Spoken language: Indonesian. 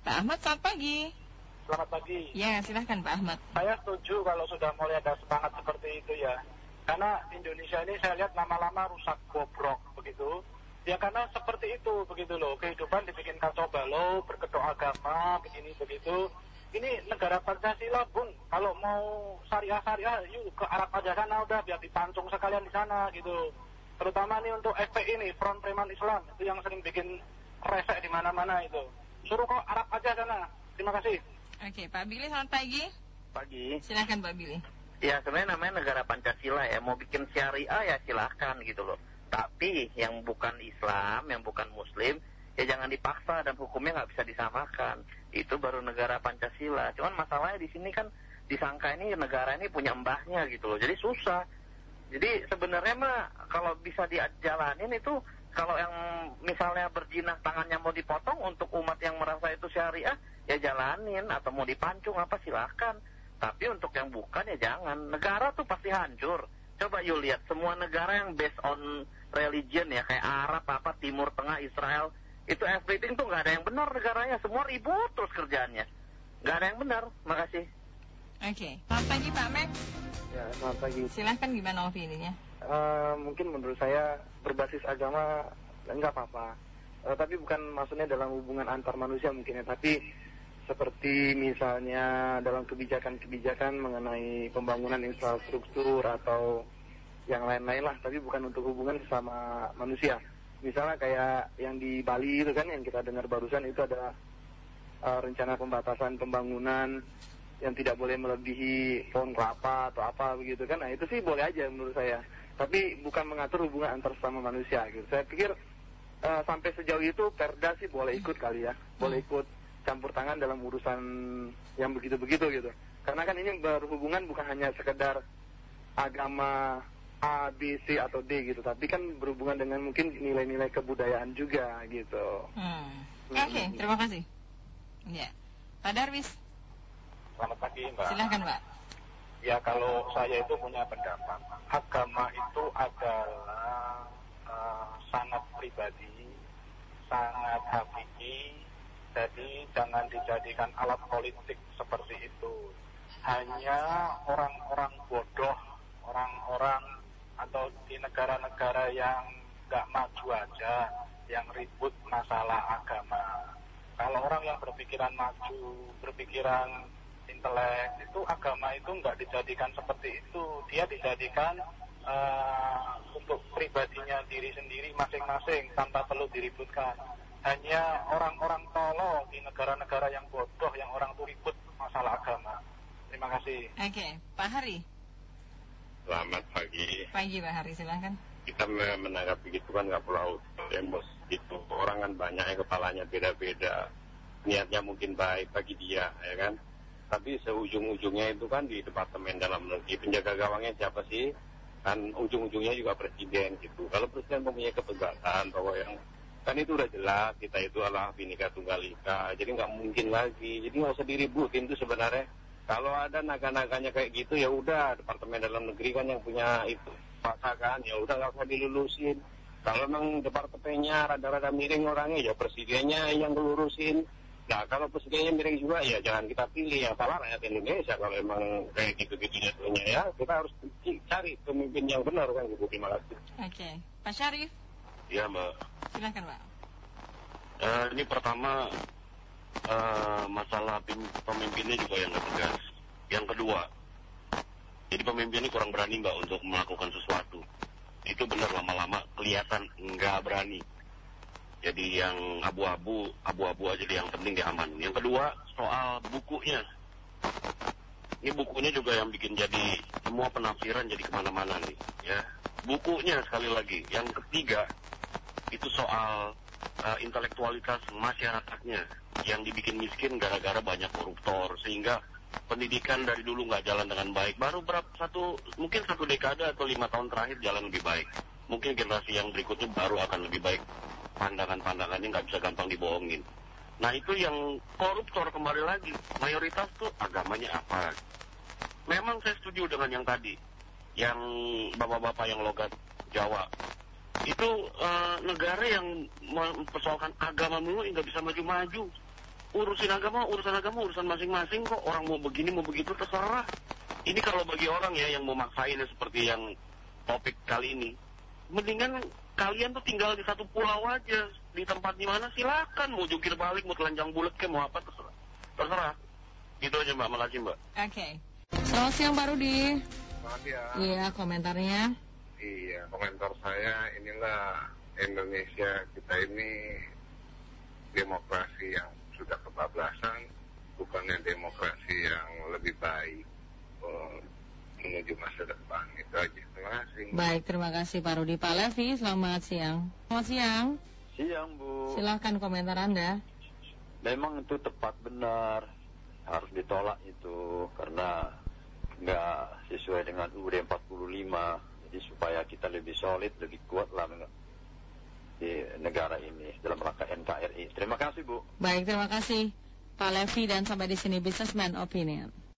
Pak Ahmad, selamat pagi. Selamat pagi. Ya, silahkan Pak Ahmad. Saya setuju kalau sudah mulai ada semangat seperti itu ya. Karena Indonesia ini saya lihat lama-lama rusak bobrok begitu. Ya karena seperti itu begitu loh. Kehidupan dibikin kacau balau, berkedok agama, begini begitu. Ini negara Pancasila, Bung. Kalau mau syariah-syariah, yuk ke Arab aja sana udah biar dipancung sekalian di sana gitu. Terutama nih untuk FPI ini, Front Preman Islam, itu yang sering bikin resek di mana-mana itu. Suruh kok Arab aja sana. Terima kasih. Oke, Pak Billy, selamat pagi. Pagi. Silahkan Pak Billy. Ya sebenarnya namanya negara Pancasila ya. Mau bikin syariah ya silahkan gitu loh. Tapi yang bukan Islam, yang bukan Muslim, ya jangan dipaksa dan hukumnya nggak bisa disamakan. Itu baru negara Pancasila. Cuman masalahnya di sini kan disangka ini negara ini punya mbahnya gitu loh. Jadi susah. Jadi sebenarnya mah kalau bisa dijalanin itu kalau yang misalnya berjinah tangannya mau dipotong untuk umat yang merasa itu syariah ya jalanin atau mau dipancung apa silahkan. Tapi untuk yang bukan ya jangan. Negara tuh pasti hancur. Coba yuk lihat semua negara yang based on religion ya kayak Arab apa Timur Tengah Israel itu everything tuh nggak ada yang benar negaranya semua ribut terus kerjaannya nggak ada yang benar makasih Oke, selamat pagi Pak Max. Ya, selamat pagi. Silahkan gimana opininya? Eh, mungkin menurut saya berbasis agama nggak apa-apa. Eh, tapi bukan maksudnya dalam hubungan antar manusia mungkin ya, tapi seperti misalnya dalam kebijakan-kebijakan mengenai pembangunan infrastruktur atau yang lain-lain lah, tapi bukan untuk hubungan sama manusia. Misalnya kayak yang di Bali itu kan yang kita dengar barusan itu ada eh, rencana pembatasan pembangunan yang tidak boleh melebihi pohon kelapa atau apa begitu kan. Nah itu sih boleh aja menurut saya. Tapi bukan mengatur hubungan antar sesama manusia gitu. Saya pikir eh, sampai sejauh itu Perda sih boleh ikut kali ya. Boleh ikut campur tangan dalam urusan yang begitu-begitu gitu. Karena kan ini berhubungan bukan hanya sekedar agama A, B, C atau D gitu. Tapi kan berhubungan dengan mungkin nilai-nilai kebudayaan juga gitu. Hmm. Hmm. Oke, terima kasih. Ya, Pak Darwis, Selamat pagi Mbak. silahkan Pak. Ya kalau saya itu punya pendapat, agama itu adalah eh, sangat pribadi, sangat hakiki, jadi jangan dijadikan alat politik seperti itu. Hanya orang-orang bodoh, orang-orang atau di negara-negara yang nggak maju aja, yang ribut masalah agama. Kalau orang yang berpikiran maju, berpikiran intelek itu agama itu nggak dijadikan seperti itu dia dijadikan eh, untuk pribadinya diri sendiri masing-masing tanpa perlu diributkan hanya orang-orang tolol di negara-negara yang bodoh yang orang tuh ribut masalah agama terima kasih Oke, Pak Hari. Selamat pagi. Pagi Pak Hari, silahkan. Kita me- menanggapi gitu kan nggak perlu emosi itu. Orang kan banyak yang kepalanya beda-beda. Niatnya mungkin baik bagi dia, ya kan? Tapi seujung-ujungnya itu kan di Departemen Dalam Negeri. Penjaga gawangnya siapa sih? Kan ujung-ujungnya juga presiden gitu. Kalau presiden mempunyai ketegasan bahwa yang kan itu udah jelas kita itu adalah Bhinneka Tunggal Ika. Jadi nggak mungkin lagi. Jadi nggak usah diributin tuh sebenarnya. Kalau ada naga-naganya kayak gitu ya udah Departemen Dalam Negeri kan yang punya itu paksa kan ya udah nggak usah dilulusin. Kalau memang departemennya rada-rada miring orangnya ya presidennya yang ngelurusin. Nah kalau presidennya miring juga ya jangan kita pilih yang salah rakyat Indonesia kalau emang kayak gitu-gitu jatuhnya ya kita harus cari pemimpin yang benar kan gitu. Terima kasih. Oke, Pak Syarif, Ya mbak. silahkan Pak. Eh, ini pertama eh, masalah pemimpinnya juga yang nggak tegas. Yang kedua, jadi pemimpin ini kurang berani mbak untuk melakukan sesuatu. Itu benar lama-lama kelihatan nggak berani. Jadi yang abu-abu, abu-abu aja yang penting dia aman. Yang kedua soal bukunya. Ini bukunya juga yang bikin jadi semua penafsiran jadi ke mana-mana nih. Ya, bukunya sekali lagi. Yang ketiga itu soal uh, intelektualitas masyarakatnya yang dibikin miskin gara-gara banyak koruptor sehingga pendidikan dari dulu nggak jalan dengan baik baru berapa satu mungkin satu dekade atau lima tahun terakhir jalan lebih baik mungkin generasi yang berikutnya baru akan lebih baik pandangan-pandangannya nggak bisa gampang dibohongin nah itu yang koruptor kembali lagi mayoritas tuh agamanya apa memang saya setuju dengan yang tadi yang bapak-bapak yang logat Jawa itu eh, negara yang mempersoalkan agama mulu nggak bisa maju-maju urusin agama, urusan agama, urusan masing-masing kok. Orang mau begini, mau begitu, terserah. Ini kalau bagi orang ya yang mau maksainnya seperti yang topik kali ini. Mendingan kalian tuh tinggal di satu pulau aja. Di tempat di mana silakan. Mau jungkir balik, mau telanjang bulat ke mau apa, terserah. Terserah. Gitu aja mbak, makasih mbak. Oke. Selamat siang Pak Rudi. Selamat ya. Iya, komentarnya. Iya, komentar saya inilah Indonesia kita ini demokrasi yang sudah kebablasan, bukannya demokrasi yang lebih baik eh, menuju masa depan. Itu aja. Terima kasih. Baik, terima kasih Pak Rudi. Pak Levi, selamat siang. Selamat siang. Siang Bu, Silahkan komentar Anda. memang itu tepat benar harus ditolak itu karena nggak sesuai dengan UUD 45 jadi supaya kita lebih solid lebih kuat lah di negara ini dalam rangka NKRI terima kasih Bu Baik, terima kasih Pak Levi dan sampai di sini Businessman Opinion.